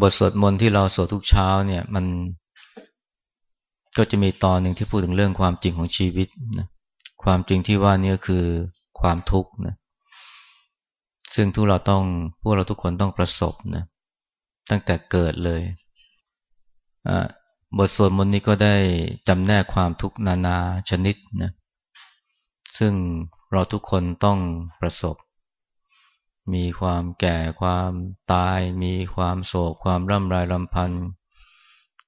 บทสวดมนต์ที่เราสวดทุกเช้าเนี่ย มันก็จะมีตอนหนึ่งที่พูดถึงเรื่องความจริงของชีวิตนะความจริงที่ว่านี่คือความทุกข์นะซึ่งทุกเราต้องพวกเราทุกคนต้องประสบนะตั้งแต่เกิดเลยบทสวดมนต์นี้ก็ได้จำแนกความทุกข์นานาชนิดนะซึ่งเราทุกคนต้องประสบ มีความแก่ความตาย มีความโศก ความร่ำไรลำพันธ์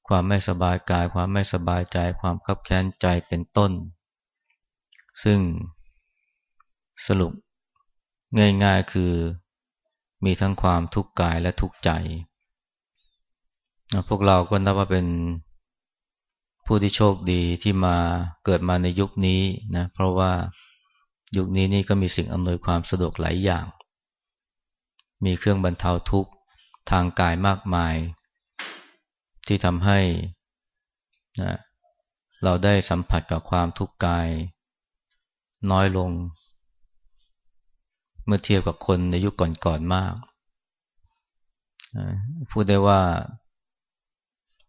ความไม่สบายกาย ความไม่สบายใจ ความขับแค้นใจเป็นต้น ซึ่งสรุปง่ายๆคือมีทั้งความทุกข์กายและทุกข์ใจ พวกเราก็นับว่าเป็นผู้ที่โชคดีที่มาเกิดมาในยุคนี้นะ เพราะว่ายุคนี้นี่ก็มีสิ่งอำนวยความสะดวกหลายอย่าง มีเครื่องบรรเทาทุกข์ทางกายมากมาย ที่ทำให้นะเราได้สัมผัสกับความทุกข์กาย น้อยลง เมื่อเทียบกับคนในยุคก่อนๆมาก พูดได้ว่า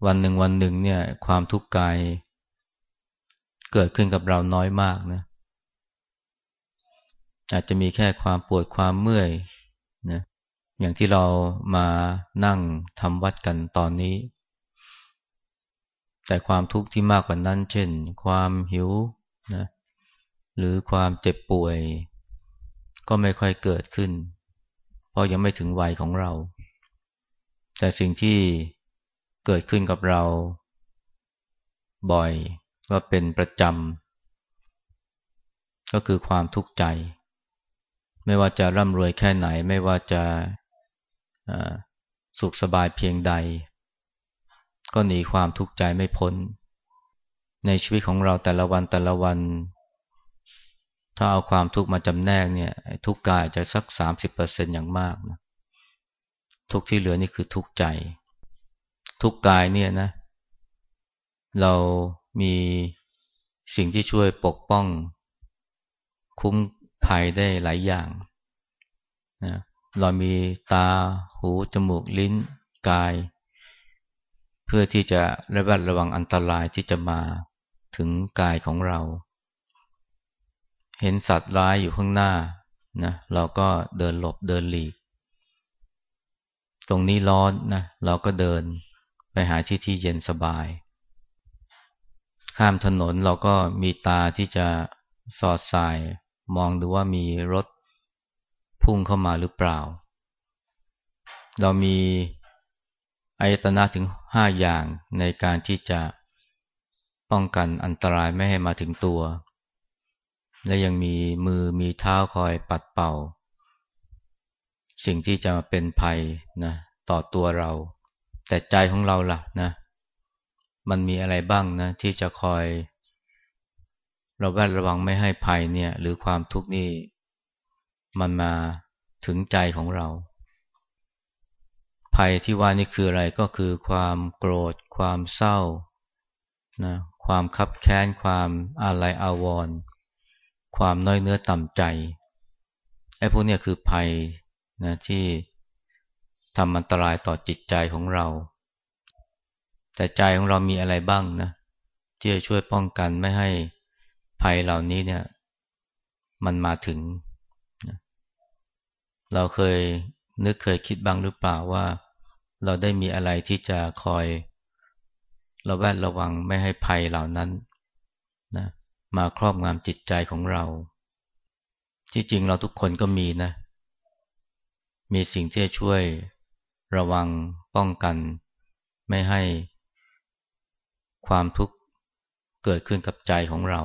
วันหนึ่งวันหนึ่งเนี่ยความทุกข์กาย เกิดขึ้นกับเราน้อยมากนะอาจจะมีแค่ความปวดความเมื่อยนะ อย่างที่เรามานั่งทำวัดกันตอนนี้ แต่ความทุกข์ที่มากกว่านั้น เช่น ความหิวนะหรือความเจ็บป่วย ก็ไม่ค่อยเกิดขึ้น เพราะยังไม่ถึงวัยของเรา แต่สิ่งที่เกิดขึ้นกับเรา บ่อยว่าเป็นประจำก็คือความทุกข์ใจ ไม่ว่าจะร่ำรวยแค่ไหน ไม่ว่าจะ สุขสบายเพียงใด ก็หนีความทุกข์ใจไม่พ้น ในชีวิตของเราแต่ละวันแต่ละวัน ถ้าเอาความทุกข์มาจำแนกเนี่ยทุกข์กายจะสัก 30%อย่างมากนะทุกที่เหลือนี่คือทุกข์ใจ ทุกกายเนี่ยนะ เรามีสิ่งที่ช่วยปกป้อง คุ้มภัยได้หลายอย่างนะ เรามีตา หู จมูก ลิ้น กาย เพื่อที่จะระบัดระวังอันตรายที่จะมาถึงกายของเรา เห็นสัตว์ร้ายอยู่ข้างหน้านะเราก็เดินหลบเดินหลีก ตรงนี้ร้อนนะเราก็เดินไปหาที่ที่เย็นสบาย ข้ามถนนเราก็มีตาที่จะสอดสาย มองดูว่ามีรถ พุ่งเข้ามาหรือเปล่า เรามีอายตนะถึงห้าอย่างในการที่จะป้องกันอันตรายไม่ให้มาถึงตัว และยังมีมือมีเท้าคอยปัดเป่า สิ่งที่จะมาเป็นภัยนะต่อตัวเรา แต่ใจของเราล่ะนะมันมีอะไรบ้างนะที่จะคอยเราแวดระวังไม่ให้ภัยเนี่ย หรือความทุกข์นี่ มันมาถึงใจของเรา ภัยที่ว่านี่คืออะไรก็คือความโกรธ ความเศร้านะความคับแค้น ความอาลัยอาวรณ์ความน้อยเนื้อต่ำใจไอ้พวกนี้คือภัยนะที่ทำอันตรายต่อจิตใจของเรา แต่ใจของเรามีอะไรบ้างนะที่จะช่วยป้องกันไม่ให้ภัยเหล่านี้เนี่ย มันมาถึง เราเคยนึกเคยคิดบ้างหรือเปล่าว่า เราได้มีอะไรที่จะคอยระแวดระวังไม่ให้ภัยเหล่านั้นนะมาครอบงำจิตใจของเรา ที่จริงเราทุกคนก็มีนะ มีสิ่งที่จะช่วยระวังป้องกัน ไม่ให้ความทุกข์เกิดขึ้นกับใจของเรา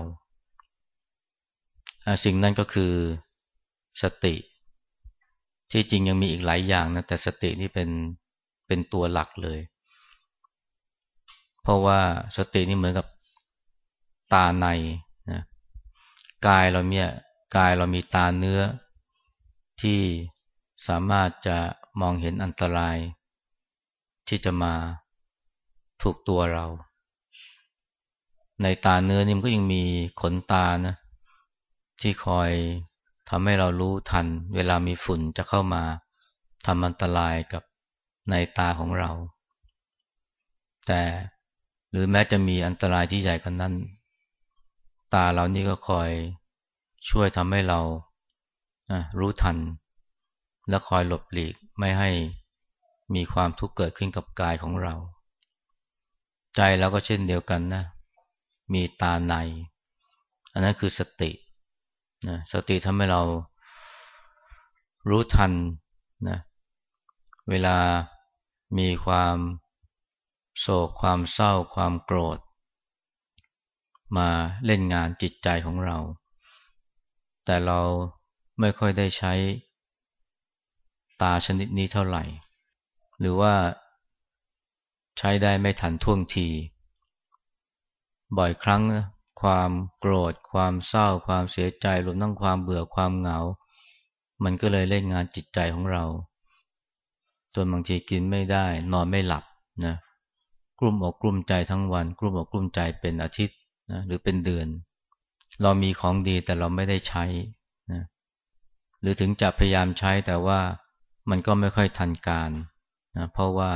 สิ่งนั้นก็คือสติ ที่จริงยังมีอีกหลายอย่างนะแต่สตินี่เป็นเป็นตัวหลักเลย เพราะว่าสตินี่เหมือนกับตาในนะกายเราเนี่ยกายเรามีตาเนื้อ ที่สามารถจะมองเห็นอันตราย ที่จะมาถูกตัวเรา ในตาเนื้อนี่มันก็ยังมีขนตานะที่คอย ทำให้เรารู้ทัน เวลามีฝุ่นจะเข้ามาทำอันตรายกับในตาของเรา แต่หรือแม้จะมีอันตรายที่ใหญ่กว่านั้น ตาเรานี่ก็คอยช่วยทำให้เรารู้ทัน และคอยหลบหลีกไม่ให้มีความทุกข์เกิดขึ้นกับกายของเรา ใจเราก็เช่นเดียวกันนะ มีตาใน อันนั้นคือสติ นะสติทำให้เรารู้ทันนะเวลามีความโศกความเศร้า ความโกรธ มาเล่นงานจิตใจของเรา แต่เราไม่ค่อยได้ใช้ตาชนิดนี้เท่าไหร่ หรือว่าใช้ได้ไม่ทันท่วงที บ่อยครั้ง ความโกรธ ความเศร้า ความเสียใจรวมทั้งความเบื่อความเหงา มันก็เลยเล่นงานจิตใจของเราจนบางทีกินไม่ได้ นอนไม่หลับนะกลุ่มอกกลุ่มใจทั้งวัน กลุ่มอกกลุ่มใจเป็นอาทิตย์นะหรือเป็นเดือน เรามีของดีแต่เราไม่ได้ใช้นะหรือถึงจะพยายามใช้แต่ว่ามันก็ไม่ค่อยทันการนะเพราะว่า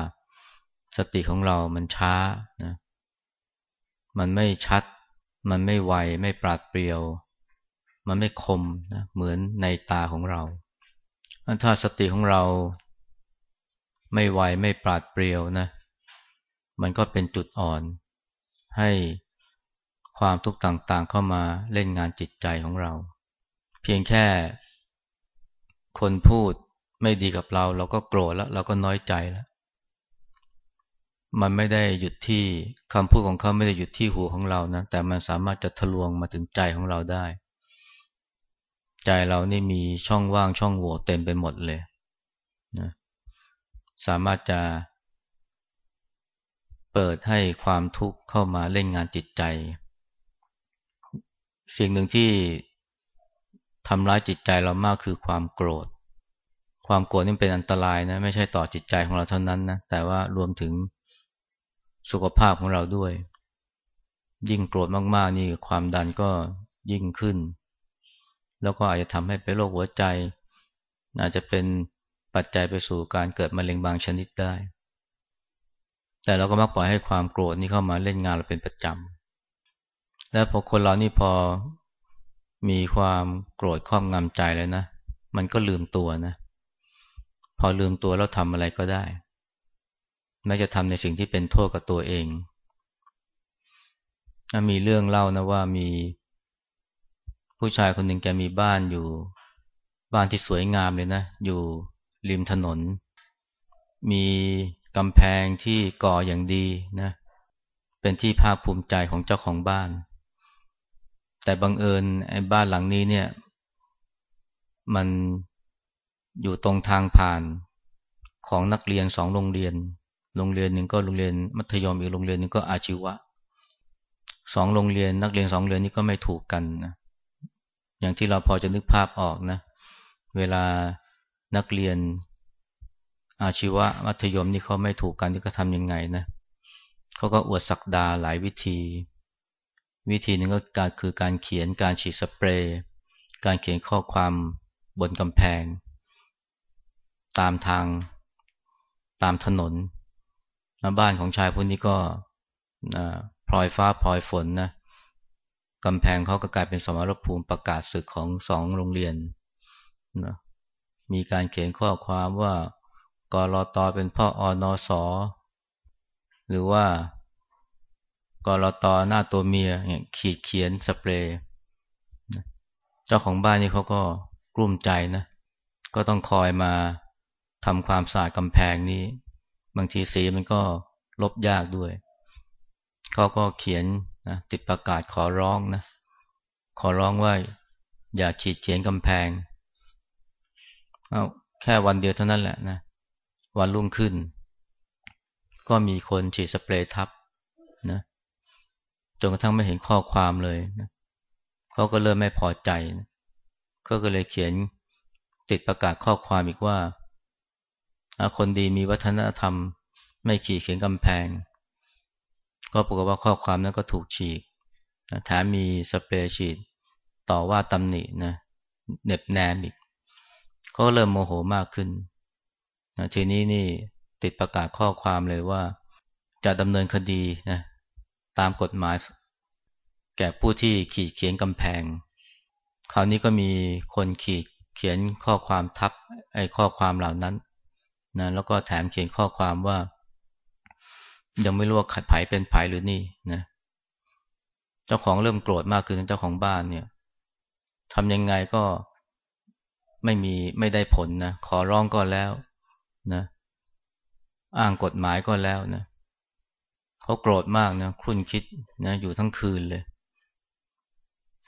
สติของเรามันช้านะมันไม่ชัด มันไม่ไวไม่ปราดเปรียว มันไม่คมนะเหมือนในตาของเราถ้าสติของเราไม่ไวไม่ปราดเปรียวนะ มันก็เป็นจุดอ่อน ให้ความทุกข์ต่างๆ เข้ามาเล่นงานจิตใจของเรา เพียงแค่ คนพูดไม่ดีกับเรา เราก็โกรธแล้ว เราก็น้อยใจแล้ว มันไม่ได้หยุดที่คำพูดของเขาไม่ได้หยุดที่หูของเรานะแต่มันสามารถจะทะลวงมาถึงใจของเราได้ ใจเรานี่มีช่องว่างช่องโหว่เต็มไปหมดเลยนะสามารถจะเปิดให้ความทุกข์เข้ามาเล่นงานจิตใจ สิ่งหนึ่งที่ทำร้ายจิตใจเรามากคือความโกรธ ความโกรธนี่เป็นอันตรายนะไม่ใช่ต่อจิตใจของเราเท่านั้นนะแต่ว่ารวมถึง สุขภาพของเราด้วย ยิ่งโกรธมากๆ นี่ความดันก็ยิ่งขึ้น แล้วก็อาจจะทำให้เป็นโรคหัวใจ อาจจะเป็นปัจจัยไปสู่การเกิดมะเร็งบางชนิดได้ แต่เราก็มักปล่อยให้ความโกรธนี่เข้ามาเล่นงานเราเป็นประจำ และพอคนเรานี่พอมีความโกรธครอบงำใจเลยนะ มันก็ลืมตัวนะ พอลืมตัวแล้วทำอะไรก็ได้ แม้จะทำในสิ่งที่เป็นโทษกับตัวเอง มีเรื่องเล่านะว่ามี ผู้ชายคนหนึ่งแกมีบ้านอยู่ บ้านที่สวยงามเลยนะ อยู่ริมถนน มีกำแพงที่ก่ออย่างดีนะ เป็นที่ภาคภูมิใจของเจ้าของบ้าน แต่บังเอิญไอ้บ้านหลังนี้เนี่ย มันอยู่ตรงทางผ่านของนักเรียนสองโรงเรียน โรงเรียนหนึ่งก็โรงเรียนมัธยมอีกโรงเรียนหนึ่งก็อาชีวะสองโรงเรียนนักเรียนสองเรียนนี้ก็ไม่ถูกกันนะอย่างที่เราพอจะนึกภาพออกนะ เวลานักเรียนอาชีวะมัธยมนี่เขาไม่ถูกกันที่เขาทำยังไงนะเขาก็อวดศักดาหลายวิธี วิธีหนึ่งก็การคือการเขียนการฉีดสเปรย์การเขียนข้อความบนกำแพง ตามทางตามถนน บ้านของชายพวกนี้ก็พลอยฟ้าพลอยฝนนะกำแพงเขาก็กลายเป็นสมรภูมิประกาศศึกของสองโรงเรียนนะมีการเขียนข้อความว่ากรอตอเป็นพ่ออนอสอหรือว่ากรอตอหน้าตัวเมียเนี่ยขีดเขียนสเปรย์เจ้าของบ้านนี่เขาก็กลุ้มใจนะ ก็ต้องคอยมาทำความสะอาดกำแพงนี้ บางทีสีมันก็ลบยากด้วย เขาก็เขียนนะติดประกาศขอร้องนะ ขอร้องว่า อย่าขีดเขียนกำแพง เอาแค่วันเดียวเท่านั้นแหละนะ วันรุ่งขึ้น ก็มีคนฉีดสเปรย์ทับนะจนกระทั่งไม่เห็นข้อความเลยนะเขาก็เริ่มไม่พอใจนะก็เลยเขียนติดประกาศข้อความอีกว่า คนดีมีวัฒนธรรม ไม่ขีดเขียนกำแพง ก็ปรากฏว่าข้อความนั้นก็ถูกฉีกแถมมีสเปรย์ฉีดต่อว่าตำหนินะเน็บแนมอีกก็เริ่มโมโหมากขึ้นนะทีนี้นี่ติดประกาศข้อความเลยว่า จะดำเนินคดีนะตามกฎหมาย แก่ผู้ที่ขีดเขียนกำแพง คราวนี้ก็มีคนขีดเขียนข้อความทับไอ้ข้อความเหล่านั้น นะแล้วก็แถมเขียนข้อความว่า ยังไม่รู้ว่าไผ่เป็นไผ่หรือนี่นะเจ้าของเริ่มโกรธมากคือเจ้าของบ้านเนี่ยทำยังไงก็ไม่มีไม่ได้ผลนะขอร้องก็แล้วนะอ้างกฎหมายก็แล้วนะเขาโกรธมากนะคุ้นคิดนะอยู่ทั้งคืนเลย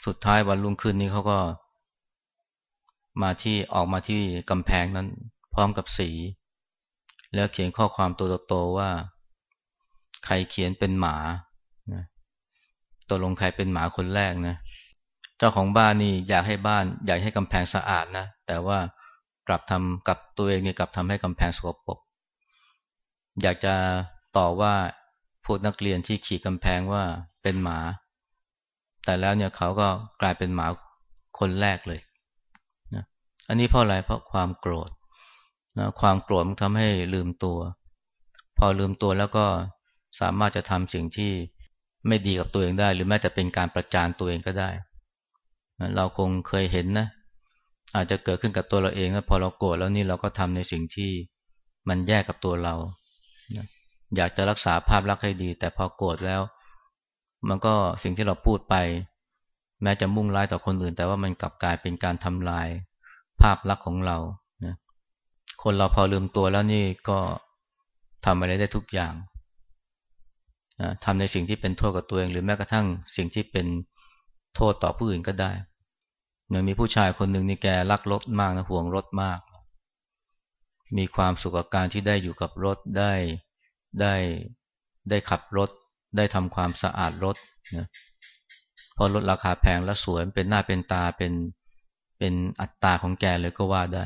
สุดท้ายวันรุ่งคืนนี้เขาก็ มาที่ออกมาที่กำแพงนั้น พร้อมกับสี แล้วเขียนข้อความตัวโตๆว่า ใครเขียนเป็นหมานะตัวลงใครเป็นหมาคนแรกนะ เจ้าของบ้านนี่อยากให้บ้าน อยากให้กำแพงสะอาดนะ แต่ว่ากลับทำกับตัวเองนี่กลับทำให้กำแพงสกปรก อยากจะต่อว่าพวกนักเรียนที่ขี่กำแพงว่าเป็นหมา แต่แล้วเนี่ยเขาก็กลายเป็นหมาคนแรกเลยนะอันนี้เพราะอะไรเพราะความโกรธ นะความโกรธมันทำให้ลืมตัว พอลืมตัวแล้วก็สามารถจะทำสิ่งที่ไม่ดีกับตัวเองได้ หรือแม้แต่เป็นการประจานตัวเองก็ได้ เราคงเคยเห็นนะ อาจจะเกิดขึ้นกับตัวเราเองแล้วพอเราโกรธแล้วนี่เราก็ทำในสิ่งที่มันแย่กับตัวเราอยากจะรักษาภาพลักษณ์ให้ดี แต่พอโกรธแล้ว มันก็สิ่งที่เราพูดไป แม้จะมุ่งร้ายต่อคนอื่น แต่ว่ามันกลับกลายเป็นการทำลายภาพลักษณ์ของเรา คนเราพอลืมตัวแล้วนี่ก็ทำอะไรได้ทุกอย่างนะทำในสิ่งที่เป็นโทษกับตัวเอง หรือแม้กระทั่งสิ่งที่เป็นโทษต่อผู้อื่นก็ได้เหมือนมีผู้ชายคนหนึ่งนี่แกรักรถมากนะห่วงรถมาก มีความสุขกับการที่ได้อยู่กับรถได้ได้ได้ขับรถ ได้ทำความสะอาดรถนะพอรถราคาแพงและสวยเป็นหน้าเป็นตาเป็นเป็นอัตตาของแกเลยก็ว่าได้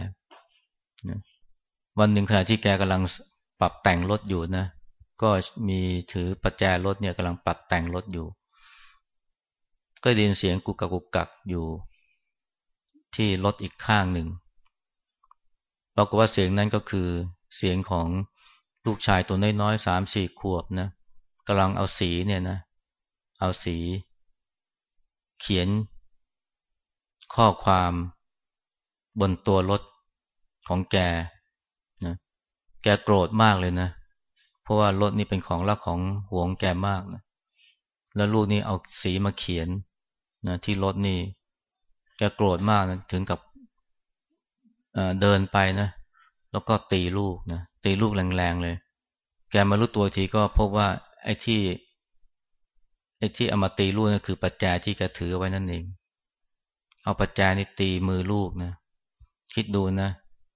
วันหนึ่งขณะที่แกกำลังปรับแต่งรถอยู่นะ ก็มีถือประแจรถเนี่ยกำลังปรับแต่งรถอยู่ ก็ได้ยินเสียงกุกกักกุกกักอยู่ที่รถอีกข้างหนึ่งปรากฏว่าเสียงนั้นก็คือเสียงของลูกชายตัวน้อยๆสามสี่ขวบนะกำลังเอาสีเนี่ยนะ เอาสี เขียน ข้อความบนตัวรถของแก แกโกรธมากเลยนะ เพราะว่ารถนี่เป็นของรักของห่วงแกมากนะ แล้วลูกนี่เอาสีมาเขียนนะที่รถนี่ แกโกรธมากนะถึงกับเดินไปนะ แล้วก็ตีลูกนะ ตีลูกแรงๆเลย แกมารู้ตัวทีก็พบว่าไอ้ที่ไอ้ที่เอามาตีลูกนั่นคือปัจจัยที่แกถือไว้นั่นเอง เอาปัจจัยนี่ตีมือลูกนะ คิดดูนะ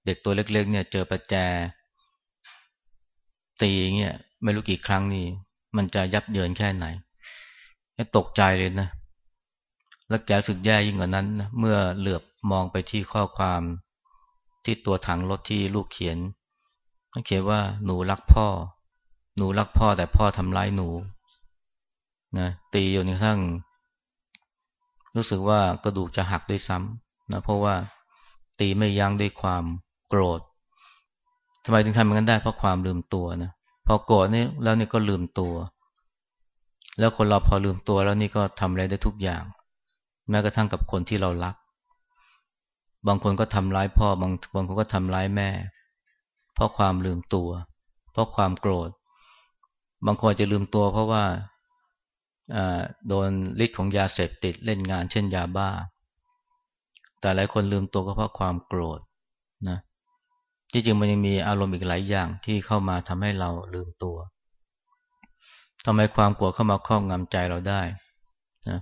เด็กตัวเล็กๆ เนี่ย เจอปัจจัย ตีเงี้ยไม่รู้กี่ครั้งนี่มันจะยับเยินแค่ไหนตกใจเลยนะ แล้วแกสึกแย่ยิ่งกว่านั้นนะเมื่อเหลือบมองไปที่ข้อความที่ตัวถังรถที่ลูกเขียนเขียนว่าหนูรักพ่อ หนูรักพ่อแต่พ่อทำร้ายหนูนะตีจนกระทั่ง รู้สึกว่ากระดูกจะหักด้วยซ้ำนะเพราะว่าตีไม่ยั้งด้วยความโกรธ ทำไมถึงทำอย่างนั้นได้เพราะความลืมตัวนะพอโกรธนี่แล้วนี่ก็ลืมตัว แล้วคนเราพอลืมตัวแล้วนี่ก็ทำอะไรได้ทุกอย่าง แม้กระทั่งกับคนที่เรารัก บางคนก็ทำร้ายพ่อบางบางคนก็ทำร้ายแม่ เพราะความลืมตัว เพราะความโกรธ บางคนจะลืมตัวเพราะว่าโดนฤทธิ์ของยาเสพติดเล่นงานเช่นยาบ้า แต่หลายคนลืมตัวก็เพราะความโกรธนะ จริงๆมันยังมีอารมณ์อีกหลายอย่างที่เข้ามาทำให้เราลืมตัวทำไมความโกรธเข้ามาครอบงำใจเราได้นะ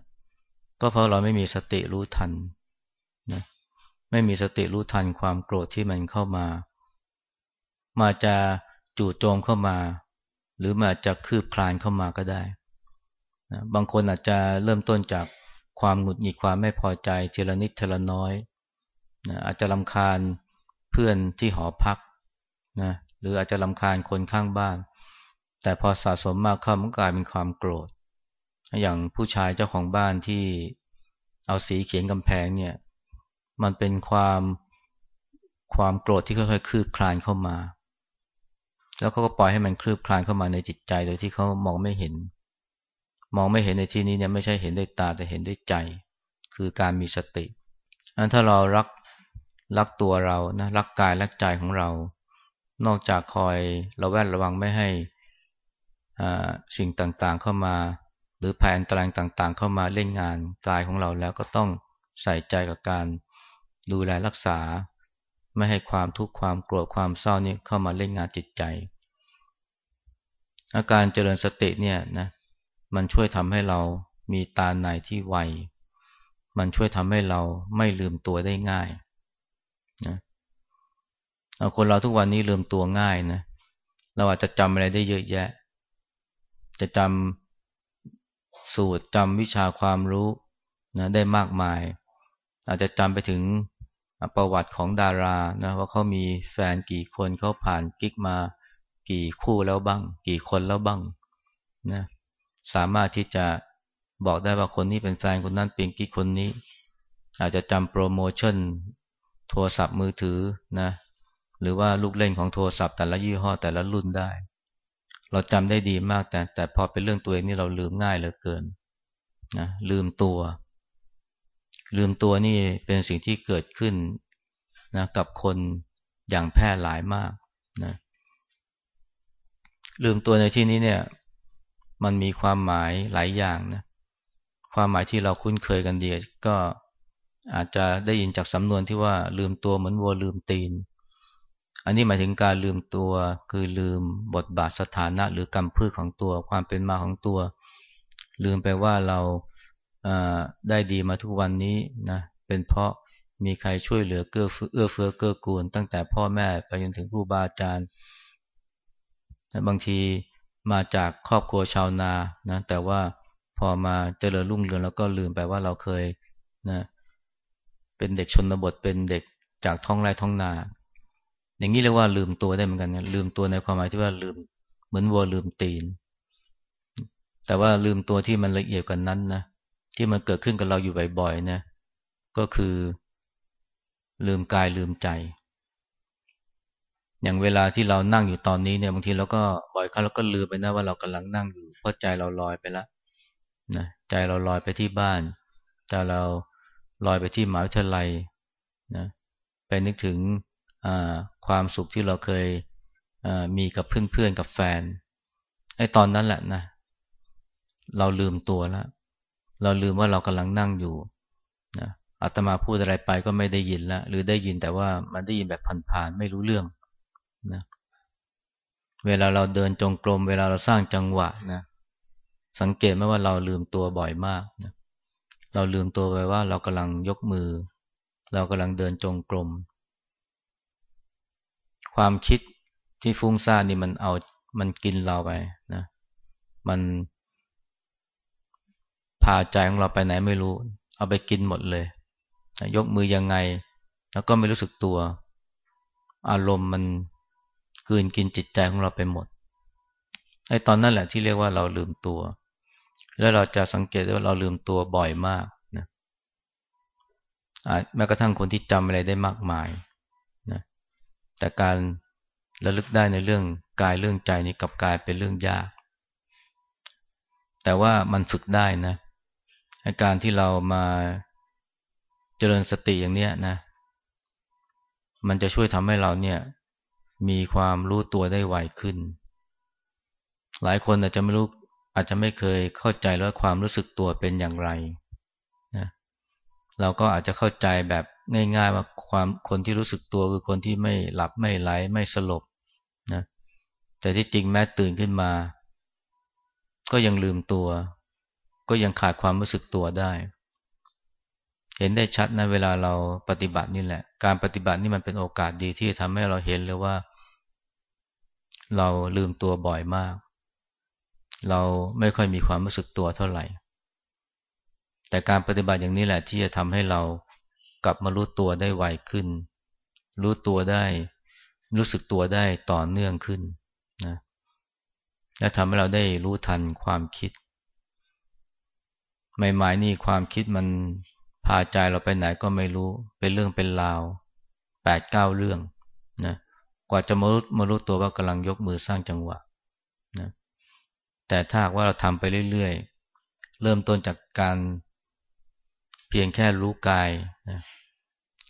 ก็เพราะเราไม่มีสติรู้ทันนะไม่มีสติรู้ทันความโกรธที่มันเข้ามา มาจะจู่โจมเข้ามา หรือมาจะคืบคลานเข้ามาก็ได้นะบางคนอาจจะเริ่มต้นจากความหงุดหงิดความไม่พอใจเทละนิดเทละน้อยนะอาจจะลำคาญ พื่อนที่หอพักนะหรืออาจจะลำคาญคนข้างบ้าน แต่พอสะสมมากเข้ามันกลายเป็นความโกรธ อย่างผู้ชายเจ้าของบ้านที่เอาสีเขียนกำแพงเนี่ย มันเป็นความความโกรธที่ค่อยๆคืบคลานเข้ามา แล้วเขาก็ปล่อยให้มันคลืบคลานเข้ามาในจิตใจโดยที่เขามองไม่เห็น มองไม่เห็นในที่นี้เนี่ยไม่ใช่เห็นด้วยตาแต่เห็นด้วยใจ คือการมีสติอันถ้าเรารัก รักตัวเรานะรักกายรักใจของเรา นอกจากคอยระแวดระวังไม่ให้สิ่งต่างๆเข้ามา หรือแผนตารางต่างๆ เข้ามาเล่นงานกายของเราแล้วก็ต้องใส่ใจกับการดูแลรักษา ไม่ให้ความทุกข์ความโกรธความเศร้านี้เข้ามาเล่นงานจิตใจ อาการเจริญสติเนี่ยนะมันช่วยทำให้เรามีตาในที่ไวมันช่วยทำให้เราไม่ลืมตัวได้ง่าย เราคนเราทุกวันนี้ลืมตัวง่ายนะ เราอาจจะจำอะไรได้เยอะแยะ จะจำสูตรจำวิชาความรู้นะได้มากมาย อาจจะจำไปถึงประวัติของดารานะว่าเขามีแฟนกี่คนเขาผ่านกิ๊กมากี่คู่แล้วบ้าง กี่คนแล้วบ้างนะสามารถที่จะบอกได้ว่าคนนี้เป็นแฟนคนนั้นเป็นกิ๊กคนนี้ อาจจะจำโปรโมชั่น โทรศัพท์มือถือนะ หรือว่าลูกเล่นของโทรศัพท์แต่ละยี่ห้อแต่ละรุ่นได้ เราจำได้ดีมากแต่แต่พอเป็นเรื่องตัวเองนี่เราลืมง่ายเหลือเกินนะลืมตัว ลืมตัวนี่เป็นสิ่งที่เกิดขึ้นนะกับคนอย่างแพร่หลายมากนะลืมตัวในที่นี้เนี่ย มันมีความหมายหลายอย่างนะความหมายที่เราคุ้นเคยกันดีก็อาจจะได้ยินจากสำนวนที่ว่าลืมตัวเหมือนวัวลืมตีน อันนี้หมายถึงการลืมตัวคือลืมบทบาทสถานะ หรือกรรมพืชของตัวความเป็นมาของตัว ลืมไปว่าเราได้ดีมาทุกวันนี้นะเป็นเพราะมีใครช่วยเหลือเกื้อเอื้อเฟื้อเกื้อกูล ตั้งแต่พ่อแม่ไปจนถึงครูบาอาจารย์บางทีมาจากครอบครัวชาวนานะแต่ว่าพอมาเจริญรุ่งเรืองแล้วก็ลืมไปว่าเราเคยนะเป็นเด็กชนบทเป็นเด็กจากท้องไร่ท้องนา อย่างนี้เรียกว่าลืมตัวได้เหมือนกันนะลืมตัวในความหมายที่ว่าลืมเหมือนวัวลืมตีน แต่ว่าลืมตัวที่มันละเอียดกว่านั้นนะที่มันเกิดขึ้นกับเราอยู่บ่อยๆนะก็คือ ลืมกายลืมใจ อย่างเวลาที่เรานั่งอยู่ตอนนี้เนี่ยบางทีเราก็บ่อยครั้งเราก็ลืมไปนะว่าเรากำลังนั่งอยู่เพราะใจเราลอยไปแล้วนะใจเราลอยไปที่บ้านใจเราลอยไปที่หมหาวิทยาลัยนะไปนึกถึง ความสุขที่เราเคยมีกับเพื่อนๆกับแฟนไอ้ตอนนั้นแหละนะ เราลืมตัวแล้ว เราลืมว่าเรากำลังนั่งอยู่นะอาตมาพูดอะไรไปก็ไม่ได้ยินแล้วหรือได้ยินแต่ว่ามันได้ยินแบบผ่านๆไม่รู้เรื่องนะเวลาเราเดินจงกรม เวลาเราสร้างจังหวะนะสังเกตไหมว่าเราลืมตัวบ่อยมากนะเราลืมตัวไปว่าเรากำลังยกมือ เรากำลังเดินจงกรม ความคิดที่ฟุ้งซ่านนี่มันเอามันกินเราไปนะมันพาใจของเราไปไหนไม่รู้ เอาไปกินหมดเลยยกมือยังไง แล้วก็ไม่รู้สึกตัว อารมณ์มันกืนกินจิตใจของเราไปหมดไอ้ตอนนั้นแหละที่เรียกว่าเราลืมตัว แล้วเราจะสังเกตได้ว่าเราลืมตัวบ่อยมากนะแม้กระทั่งคนที่จำอะไรได้มากมาย แต่การระลึกได้ในเรื่องกายเรื่องใจนี่กับกายเป็นเรื่องยาก แต่ว่ามันฝึกได้นะการที่เรามาเจริญสติอย่างเนี้ยนะ มันจะช่วยทำให้เราเนี่ยมีความรู้ตัวได้ไวขึ้น หลายคนอาจจะไม่รู้อาจจะไม่เคยเข้าใจว่าความรู้สึกตัวเป็นอย่างไรนะเราก็อาจจะเข้าใจแบบ ง่ายๆว่าความคนที่รู้สึกตัวคือคนที่ไม่หลับไม่ไหลไม่สลบนะแต่ที่จริงแม้ตื่นขึ้นมา ก็ยังลืมตัว ก็ยังขาดความรู้สึกตัวได้ เห็นได้ชัดนะเวลาเราปฏิบัตินี่แหละ การปฏิบัตินี่มันเป็นโอกาสดีที่ทำให้เราเห็นเลยว่า เราลืมตัวบ่อยมาก เราไม่ค่อยมีความรู้สึกตัวเท่าไหร่ แต่การปฏิบัติอย่างนี้แหละที่จะทำให้เรา กลับมารู้ตัวได้ไวขึ้น รู้ตัวได้ รู้สึกตัวได้ต่อเนื่องขึ้นนะและทำให้เราได้รู้ทันความคิด ใหม่ๆนี่ความคิดมันพาใจเราไปไหนก็ไม่รู้ เป็นเรื่องเป็นราวแปดเก้าเรื่องนะกว่าจะมารู้มารู้ตัวว่ากำลังยกมือสร้างจังหวะนะแต่ถ้าว่าเราทำไปเรื่อยๆ เริ่มต้นจากการเพียงแค่รู้กายนะ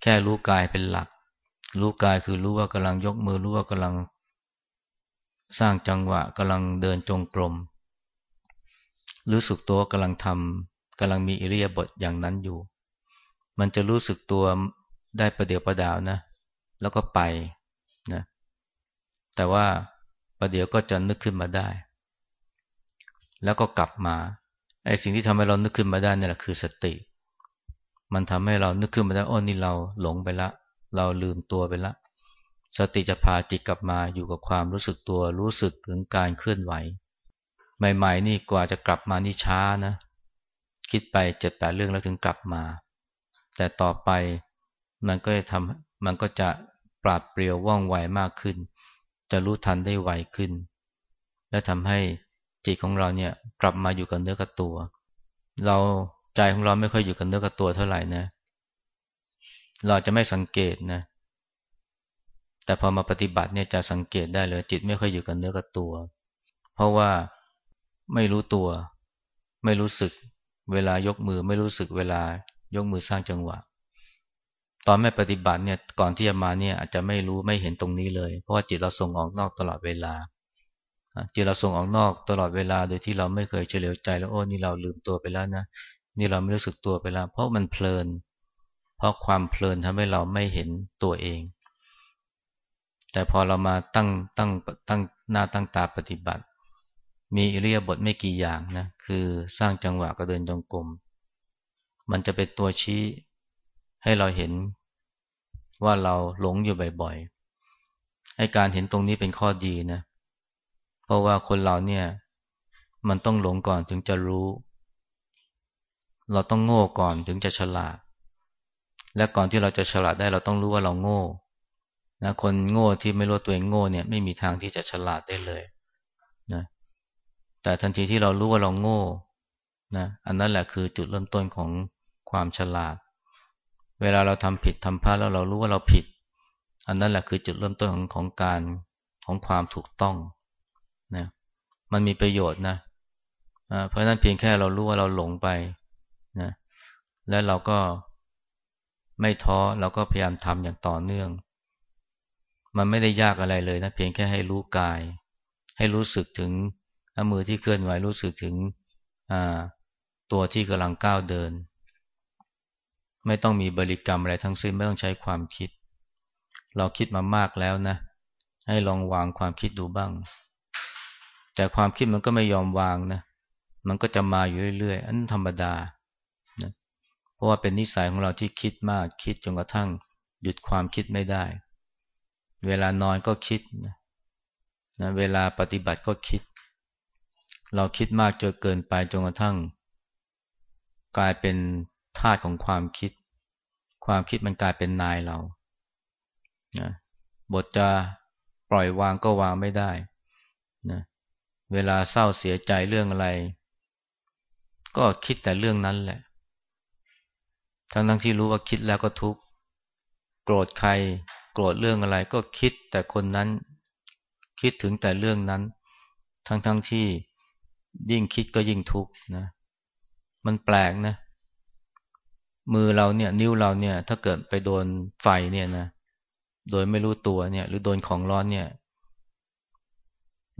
แค่รู้กายเป็นหลัก รู้กายคือรู้ว่ากำลังยกมือรู้ว่ากำลัง สร้างจังหวะกำลังเดินจงกรมรู้สึกตัวกำลังทำกำลังมีอิริยาบถอย่างนั้นอยู่ มันจะรู้สึกตัวได้ประเดี๋ยวประดาวนะ แล้วก็ไปนะแต่ว่าประเดี๋ยวก็จะนึกขึ้นมาได้ แล้วก็กลับมาไอ้สิ่งที่ทำให้เรานึกขึ้นมาได้นี่แหละคือสติ มันทำให้เรานึกขึ้นมาได้อ้อนี่เราหลงไปละ เราลืมตัวไปละ สติจะพาจิตกลับมาอยู่กับความรู้สึกตัว รู้สึกถึงการเคลื่อนไหว ใหม่ๆ นี่กว่าจะกลับมานี่ช้านะ คิดไปเจ็ดแปดเรื่องแล้วถึงกลับมา แต่ต่อไปมันก็จะทำมันก็จะปราบเปรียวว่องไวมากขึ้น จะรู้ทันได้ไวขึ้น และทำให้จิตของเราเนี่ยกลับมาอยู่กับเนื้อกับตัว เรา ใจของเราไม่ค่อยอยู่กับเนื้อกับตัวเท่าไหร่นะ เราจะไม่สังเกตนะ แต่พอมาปฏิบัติเนี่ยจะสังเกตได้เลยจิตไม่ค่อยอยู่กับเนื้อกับตัว เพราะว่าไม่รู้ตัว ไม่รู้สึก เวลายกมือไม่รู้สึกเวลายกมือสร้างจังหวะ ตอนไม่ปฏิบัติเนี่ยก่อนที่จะมาเนี่ยอาจจะไม่รู้ไม่เห็นตรงนี้เลย เพราะว่าจิตเราส่งออกนอกตลอดเวลาจิตเราส่งออกนอกตลอดเวลาโดยที่เราไม่เคยเฉลียวใจแล้วโอ้นี่เราลืมตัวไปแล้วนะ นี่เราไม่รู้สึกตัวไปแล้ว เพราะมันเพลิน เพราะความเพลินทำให้เราไม่เห็นตัวเอง แต่พอเรามาตั้งตั้งตั้งหน้าตั้งตาปฏิบัติ มีอิริยาบถไม่กี่อย่างนะคือสร้างจังหวะก็เดินจงกรมมันจะเป็นตัวชี้ให้เราเห็นว่าเราหลงอยู่บ่อยๆ ให้การเห็นตรงนี้เป็นข้อดีนะ เพราะว่าคนเราเนี่ย มันต้องหลงก่อนถึงจะรู้ เราต้องโง่ก่อนถึงจะฉลาด และก่อนที่เราจะฉลาดได้เราต้องรู้ว่าเราโง่นะคนโง่ที่ไม่รู้ตัวเองโง่เนี่ยไม่มีทางที่จะฉลาดได้เลยนะแต่ทันทีที่เรารู้ว่าเราโง่นะอันนั้นแหละคือจุดเริ่มต้นของความฉลาด เวลาเราทำผิดทำพลาดแล้วเรารู้ว่าเราผิด อันนั้นแหละคือจุดเริ่มต้นของของการของความถูกต้องนะมันมีประโยชน์นะเพราะนั้นเพียงแค่เรารู้ว่าเราหลงไป และเราก็ไม่ท้อเราก็พยายามทำอย่างต่อเนื่อง มันไม่ได้ยากอะไรเลยนะเพียงแค่ให้รู้กาย ให้รู้สึกถึงมือที่เคลื่อนไหวรู้สึกถึงตัวที่กำลังก้าวเดิน ไม่ต้องมีบริกรรมอะไรทั้งสิ้นไม่ต้องใช้ความคิด เราคิดมามากแล้วนะ ให้ลองวางความคิดดูบ้าง แต่ความคิดมันก็ไม่ยอมวางนะ มันก็จะมาอยู่เรื่อยๆ อันธรรมดา เพราะว่าเป็นนิสัยของเราที่คิดมากคิดจนกระทั่งหยุดความคิดไม่ได้ เวลานอนก็คิดนะนะเวลาปฏิบัติก็คิด เราคิดมากจนเกินไปจนกระทั่ง กลายเป็นธาตุของความคิด ความคิดมันกลายเป็นนายเรานะบทจะปล่อยวางก็วางไม่ได้นะเวลาเศร้าเสียใจเรื่องอะไร ก็คิดแต่เรื่องนั้นแหละ ทั้งทั้งที่รู้ว่าคิดแล้วก็ทุกข์โกรธใคร โกรธเรื่องอะไรก็คิดแต่คนนั้น คิดถึงแต่เรื่องนั้น ทั้งทั้งที่ยิ่งคิดก็ยิ่งทุกข์นะ มันแปลกนะ มือเราเนี่ย นิ้วเราเนี่ย ถ้าเกิดไปโดนไฟเนี่ยนะ โดยไม่รู้ตัวเนี่ย หรือโดนของร้อนเนี่ย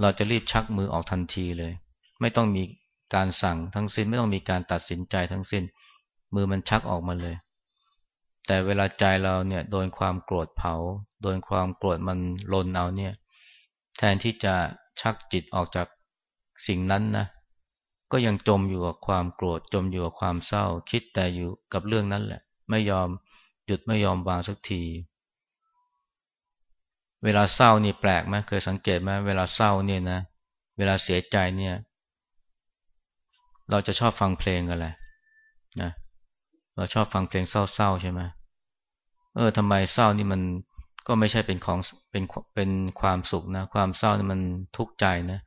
เราจะรีบชักมือออกทันทีเลย ไม่ต้องมีการสั่งทั้งสิ้น ไม่ต้องมีการตัดสินใจทั้งสิ้น มือมันชักออกมาเลย แต่เวลาใจเราเนี่ยโดนความโกรธเผา โดนความโกรธมันลนเอาเนี่ย แทนที่จะชักจิตออกจากสิ่งนั้นนะ ก็ยังจมอยู่กับความโกรธ จมอยู่กับความเศร้า คิดแต่อยู่กับเรื่องนั้นแหละ ไม่ยอมหยุดไม่ยอมวางสักที เวลาเศร้านี่แปลกไหมเคยสังเกตไหมเวลาเศร้าเนี่ยนะ เวลาเสียใจเนี่ย เราจะชอบฟังเพลงกันแหละนะ เราชอบฟังเพลงเศร้าๆใช่ไหมเออทำไมเศร้านี่มันก็ไม่ใช่เป็นของเป็นเป็นความสุขนะ ความเศร้านี่มันทุกข์ใจนะ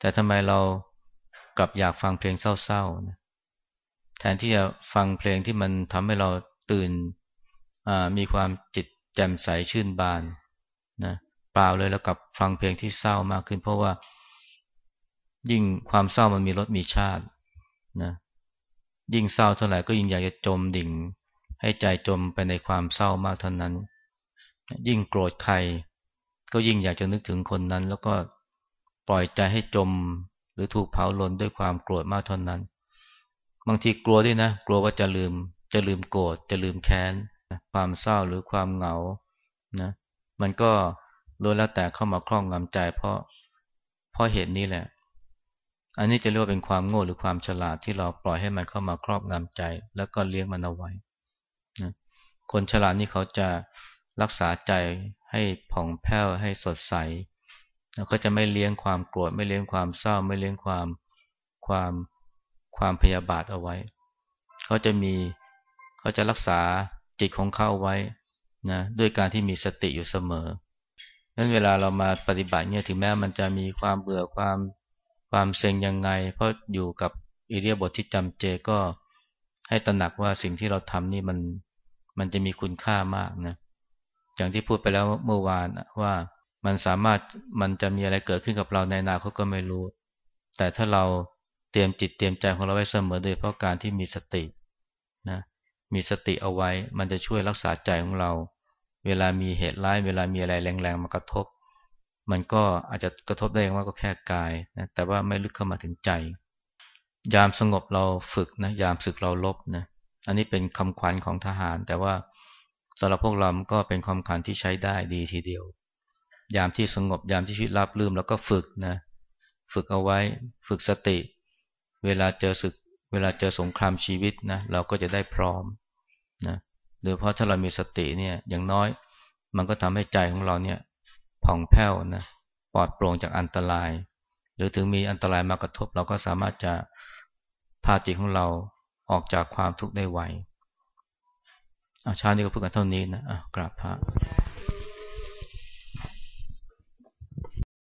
แต่ทำไมเรากลับอยากฟังเพลงเศร้าๆนะแทนที่จะฟังเพลงที่มันทำให้เราตื่นมีความจิตแจ่มใสชื่นบานนะเปล่าเลยแล้วกับฟังเพลงที่เศร้ามากขึ้น เพราะว่า ยิ่งความเศร้ามันมีรสมีชาตินะ ยิ่งเศร้าเท่าไหร่ก็ยิ่งอยากจะจมดิ่ง ให้ใจจมไปในความเศร้ามากเท่านั้น ยิ่งโกรธใคร ก็ยิ่งอยากจะนึกถึงคนนั้น แล้วก็ปล่อยใจให้จมหรือถูกเผาลนด้วยความโกรธมากเท่านั้น บางทีกลัวด้วยนะ กลัวว่าจะลืม จะลืมโกรธ จะลืมแค้น ความเศร้าหรือความเหงา นะ มันก็ล้วนแล้วแต่เข้ามาครอบงำใจเพราะ เพราะเหตุนี้แหละ อันนี้จะเรียกว่าเป็นความโง่หรือความฉลาดที่เราปล่อยให้มันเข้ามาครอบงำใจ แล้วก็เลี้ยงมันเอาไว้นะคนฉลาดนี่เขาจะรักษาใจให้ผ่องแผ้วให้สดใสแล้วก็จะไม่เลี้ยงความโกรธไม่เลี้ยงความเศร้า ไม่เลี้ยงความความความพยาบาทเอาไว้ เขาจะมีเขาจะรักษาจิตของเขาไว้นะด้วยการที่มีสติอยู่เสมอนั้นเวลาเรามาปฏิบัติเนี่ยถึงแม้มันจะมีความเบื่อความ ความเซ็งยังไง เพราะอยู่กับอิเดียบทที่จำเจก็ให้ตระหนักว่าสิ่งที่เราทำนี่มันมันจะมีคุณค่ามากนะอย่างที่พูดไปแล้วเมื่อวานว่ามันสามารถมันจะมีอะไรเกิดขึ้นกับเราในอนาคตก็ไม่รู้ แต่ถ้าเราเตรียมจิตเตรียมใจของเราไว้เสมอโดยเพราะการที่มีสตินะมีสติเอาไว้มันจะช่วยรักษาใจของเรา เวลามีเหตุร้าย เวลามีอะไรแรงๆมากระทบ มันก็อาจจะกระทบได้ว่าก็แค่กายนะแต่ว่าไม่ลึกเข้ามาถึงใจ ยามสงบเราฝึกนะยามศึกเราลบนะอันนี้เป็นคำขวัญของทหาร แต่ว่าสำหรับพวกเราก็เป็นความขวัญที่ใช้ได้ดีทีเดียว ยามที่สงบยามที่ชีวิตราบลื่นแล้วก็ฝึกนะฝึกเอาไว้ฝึกสติ เวลาเจอศึก เวลาเจอสงครามชีวิตนะเราก็จะได้พร้อมนะโดยเพราะถ้าเรามีสติเนี่ยอย่างน้อยมันก็ทำให้ใจของเราเนี่ย ผ่องแผ้วนะปลอดโปร่งจากอันตราย หรือถึงมีอันตรายมากระทบ เราก็สามารถจะพาจิตของเราออกจากความทุกข์ได้ไวอาชาตินี้ก็พูดกันเท่านี้นะะกราบพระ